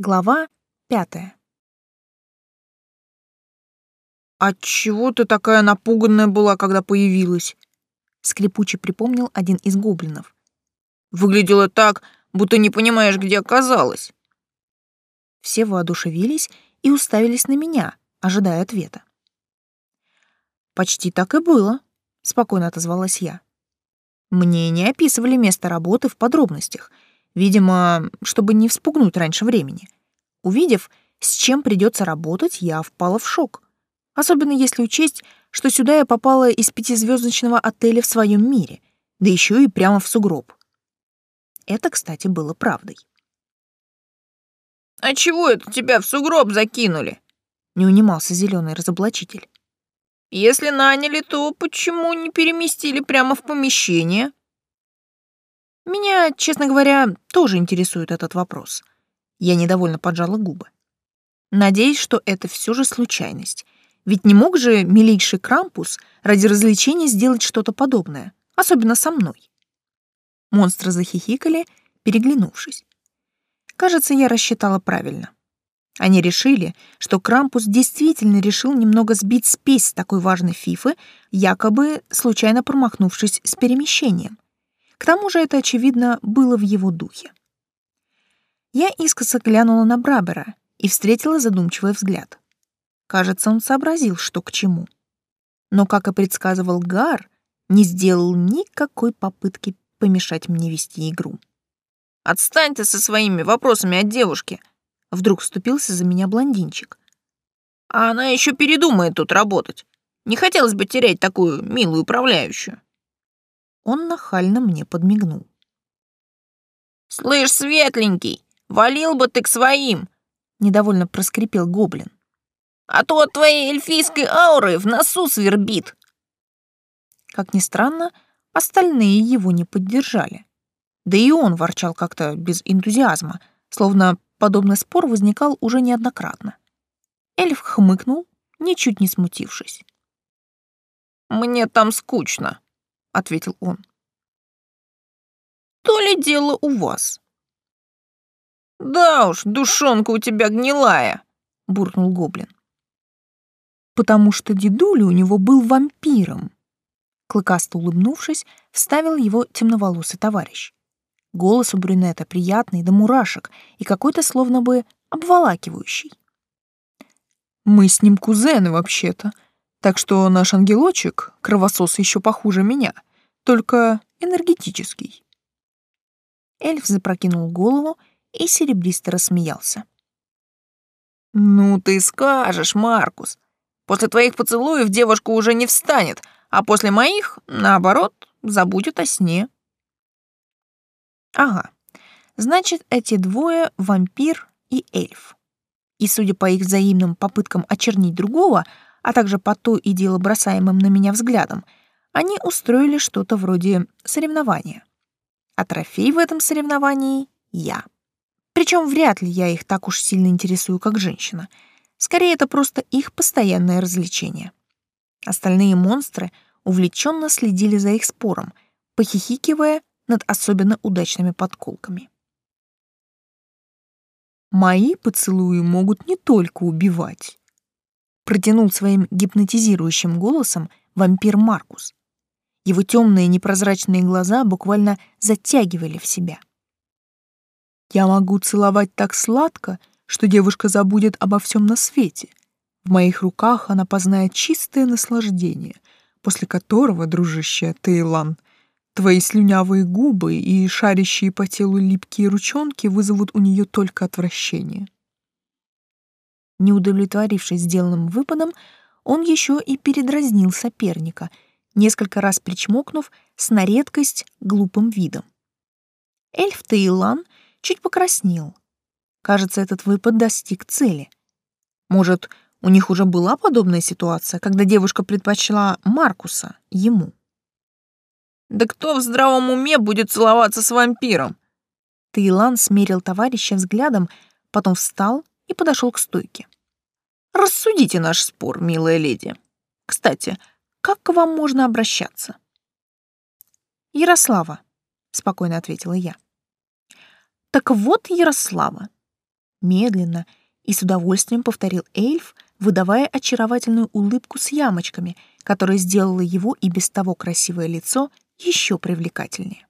Глава пятая. «Отчего ты такая напуганная была, когда появилась?» Скрипуче припомнил один из гоблинов. «Выглядело так, будто не понимаешь, где оказалась». Все воодушевились и уставились на меня, ожидая ответа. «Почти так и было», — спокойно отозвалась я. Мне не описывали место работы в подробностях — Видимо, чтобы не вспугнуть раньше времени. Увидев, с чем придется работать, я впала в шок. Особенно если учесть, что сюда я попала из пятизвездочного отеля в своем мире, да еще и прямо в сугроб. Это, кстати, было правдой. «А чего это тебя в сугроб закинули?» — не унимался зеленый разоблачитель. «Если наняли, то почему не переместили прямо в помещение?» Меня, честно говоря, тоже интересует этот вопрос. Я недовольно поджала губы. Надеюсь, что это все же случайность. Ведь не мог же милейший Крампус ради развлечения сделать что-то подобное, особенно со мной. Монстры захихикали, переглянувшись. Кажется, я рассчитала правильно. Они решили, что Крампус действительно решил немного сбить спесь с такой важной фифы, якобы случайно промахнувшись с перемещением — к тому же это, очевидно, было в его духе. Я искоса глянула на Брабера и встретила задумчивый взгляд. Кажется, он сообразил, что к чему. Но, как и предсказывал Гар, не сделал никакой попытки помешать мне вести игру. «Отстань ты со своими вопросами от девушки!» Вдруг вступился за меня блондинчик. «А она еще передумает тут работать. Не хотелось бы терять такую милую управляющую». Он нахально мне подмигнул. «Слышь, светленький, валил бы ты к своим!» — недовольно проскрипел гоблин. «А то от твоей эльфийской ауры в носу свербит!» Как ни странно, остальные его не поддержали. Да и он ворчал как-то без энтузиазма, словно подобный спор возникал уже неоднократно. Эльф хмыкнул, ничуть не смутившись. «Мне там скучно», — ответил он. «То ли дело у вас?» «Да уж, душонка у тебя гнилая», — буркнул гоблин. «Потому что дедуля у него был вампиром», — клыкасто улыбнувшись, вставил его темноволосый товарищ. Голос у брюнета приятный до мурашек и какой-то словно бы обволакивающий. «Мы с ним кузены вообще-то», так что наш ангелочек, кровосос еще похуже меня, только энергетический. Эльф запрокинул голову и серебристо рассмеялся. «Ну ты скажешь, Маркус. После твоих поцелуев девушка уже не встанет, а после моих, наоборот, забудет о сне». «Ага, значит, эти двое — вампир и эльф. И, судя по их взаимным попыткам очернить другого, а также по то и дело бросаемым на меня взглядом, они устроили что-то вроде соревнования. А трофей в этом соревновании — я. Причем вряд ли я их так уж сильно интересую, как женщина. Скорее, это просто их постоянное развлечение. Остальные монстры увлеченно следили за их спором, похихикивая над особенно удачными подколками. Мои поцелуи могут не только убивать, протянул своим гипнотизирующим голосом вампир Маркус. Его темные непрозрачные глаза буквально затягивали в себя. «Я могу целовать так сладко, что девушка забудет обо всем на свете. В моих руках она познает чистое наслаждение, после которого, дружище Тейлан, твои слюнявые губы и шарящие по телу липкие ручонки вызовут у нее только отвращение». Не удовлетворившись сделанным выпадом, он еще и передразнил соперника, несколько раз причмокнув с на редкость глупым видом. Эльф Таилан чуть покраснел. Кажется, этот выпад достиг цели. Может, у них уже была подобная ситуация, когда девушка предпочла Маркуса ему. «Да кто в здравом уме будет целоваться с вампиром?» Таилан смерил товарища взглядом, потом встал и подошел к стойке. «Рассудите наш спор, милая леди. Кстати, как к вам можно обращаться?» «Ярослава», — спокойно ответила я. «Так вот, Ярослава, Медленно и с удовольствием повторил эльф, выдавая очаровательную улыбку с ямочками, которая сделала его и без того красивое лицо еще привлекательнее.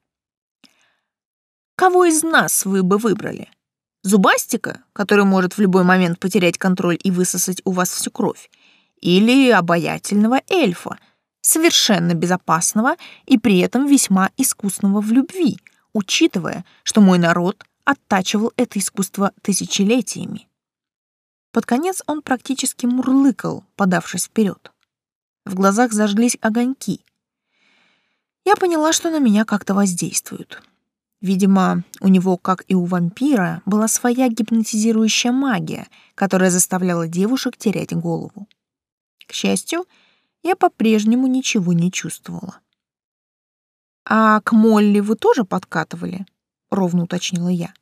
«Кого из нас вы бы выбрали? Зубастика, который может в любой момент потерять контроль и высосать у вас всю кровь, или обаятельного эльфа, совершенно безопасного и при этом весьма искусного в любви, учитывая, что мой народ оттачивал это искусство тысячелетиями. Под конец он практически мурлыкал, подавшись вперед. В глазах зажглись огоньки. Я поняла, что на меня как-то воздействуют. Видимо, у него, как и у вампира, была своя гипнотизирующая магия, которая заставляла девушек терять голову. К счастью, я по-прежнему ничего не чувствовала. «А к Молли вы тоже подкатывали?» — ровно уточнила я.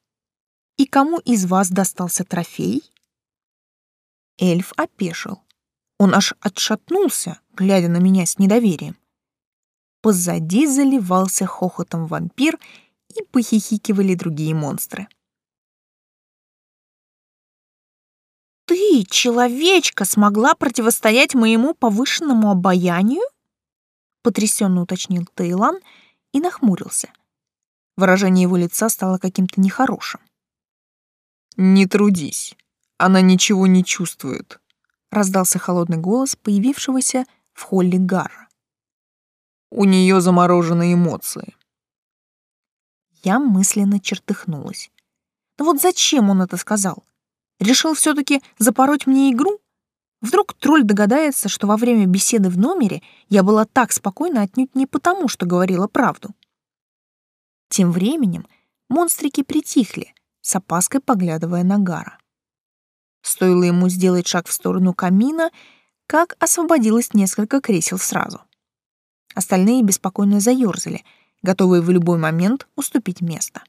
«И кому из вас достался трофей?» Эльф опешил. Он аж отшатнулся, глядя на меня с недоверием. Позади заливался хохотом вампир, и похихикивали другие монстры. «Ты, человечка, смогла противостоять моему повышенному обаянию?» потрясенно уточнил Тейлан и нахмурился. Выражение его лица стало каким-то нехорошим. «Не трудись, она ничего не чувствует», — раздался холодный голос появившегося в холле Гарра. «У нее замороженные эмоции». Я мысленно чертыхнулась. Но вот зачем он это сказал? Решил все-таки запороть мне игру? Вдруг тролль догадается, что во время беседы в номере я была так спокойна отнюдь не потому, что говорила правду. Тем временем монстрики притихли, с опаской поглядывая на Гара. Стоило ему сделать шаг в сторону камина, как освободилось несколько кресел сразу. Остальные беспокойно заёрзали, готовые в любой момент уступить место.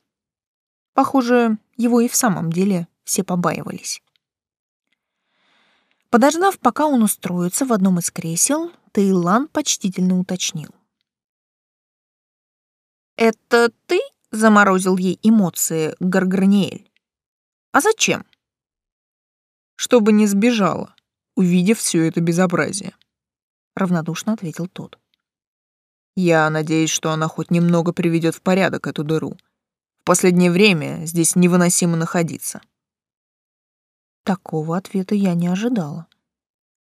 Похоже, его и в самом деле все побаивались. Подождав, пока он устроится в одном из кресел, Таилан почтительно уточнил. «Это ты заморозил ей эмоции, Гарграниэль? А зачем?» «Чтобы не сбежала, увидев все это безобразие», — равнодушно ответил тот. «Я надеюсь, что она хоть немного приведет в порядок эту дыру. В последнее время здесь невыносимо находиться». Такого ответа я не ожидала.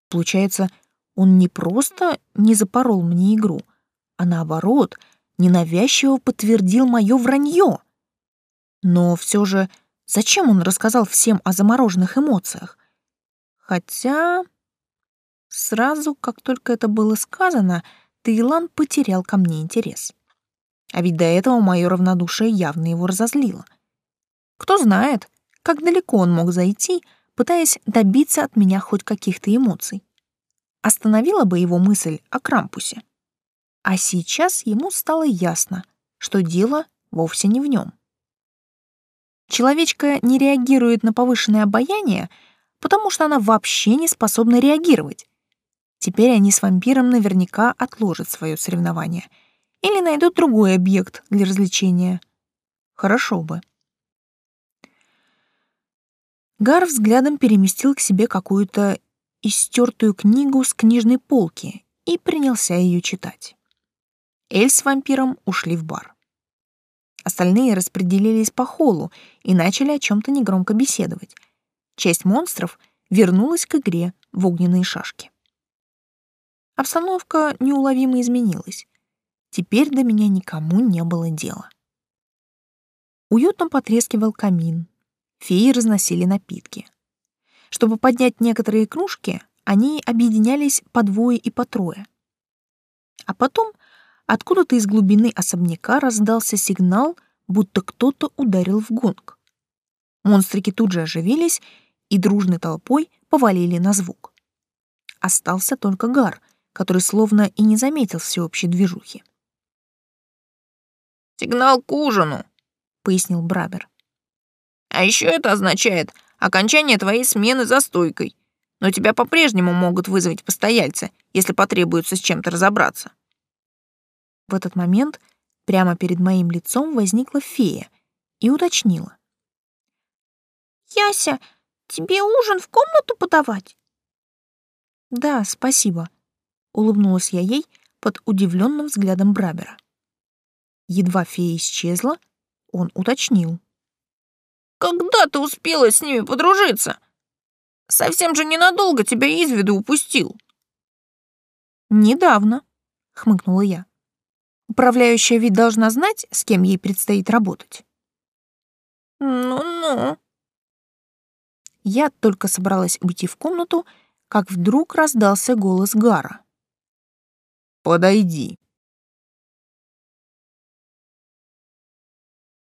Получается, он не просто не запорол мне игру, а наоборот, ненавязчиво подтвердил мое вранье. Но все же, зачем он рассказал всем о замороженных эмоциях? Хотя... Сразу, как только это было сказано, Таилан потерял ко мне интерес. А ведь до этого мое равнодушие явно его разозлило. Кто знает, как далеко он мог зайти, пытаясь добиться от меня хоть каких-то эмоций. Остановила бы его мысль о Крампусе. А сейчас ему стало ясно, что дело вовсе не в нем. Человечка не реагирует на повышенное обаяние, потому что она вообще не способна реагировать. Теперь они с вампиром наверняка отложат свое соревнование или найдут другой объект для развлечения. Хорошо бы. Гар взглядом переместил к себе какую-то истертую книгу с книжной полки и принялся ее читать. Эль с вампиром ушли в бар. Остальные распределились по холлу и начали о чем-то негромко беседовать. Часть монстров вернулась к игре в огненные шашки. Обстановка неуловимо изменилась. Теперь до меня никому не было дела. Уютно потрескивал камин, феи разносили напитки. Чтобы поднять некоторые кружки, они объединялись по двое и по трое. А потом откуда-то из глубины особняка раздался сигнал, будто кто-то ударил в гонг. Монстрики тут же оживились и дружной толпой повалили на звук. Остался только Гар, который словно и не заметил всеобщей движухи. «Сигнал к ужину», — пояснил Брабер. А еще это означает окончание твоей смены за стойкой. Но тебя по-прежнему могут вызвать постояльцы, если потребуется с чем-то разобраться. В этот момент прямо перед моим лицом возникла фея и уточнила. Яся, тебе ужин в комнату подавать? Да, спасибо, улыбнулась я ей под удивленным взглядом Брабера. Едва фея исчезла, он уточнил. Когда ты успела с ними подружиться? Совсем же ненадолго тебя из виду упустил. Недавно, хмыкнула я. Управляющая ведь должна знать, с кем ей предстоит работать. Ну-ну. Я только собралась уйти в комнату, как вдруг раздался голос Гара. «Подойди».